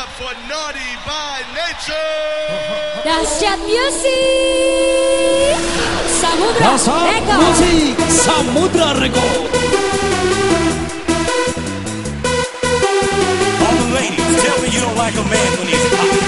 up for Naughty by Nature. Dahsyat Music. Samudra. Dasar Record Musik Samudra Record. All the ladies, tell me you don't like a man when he's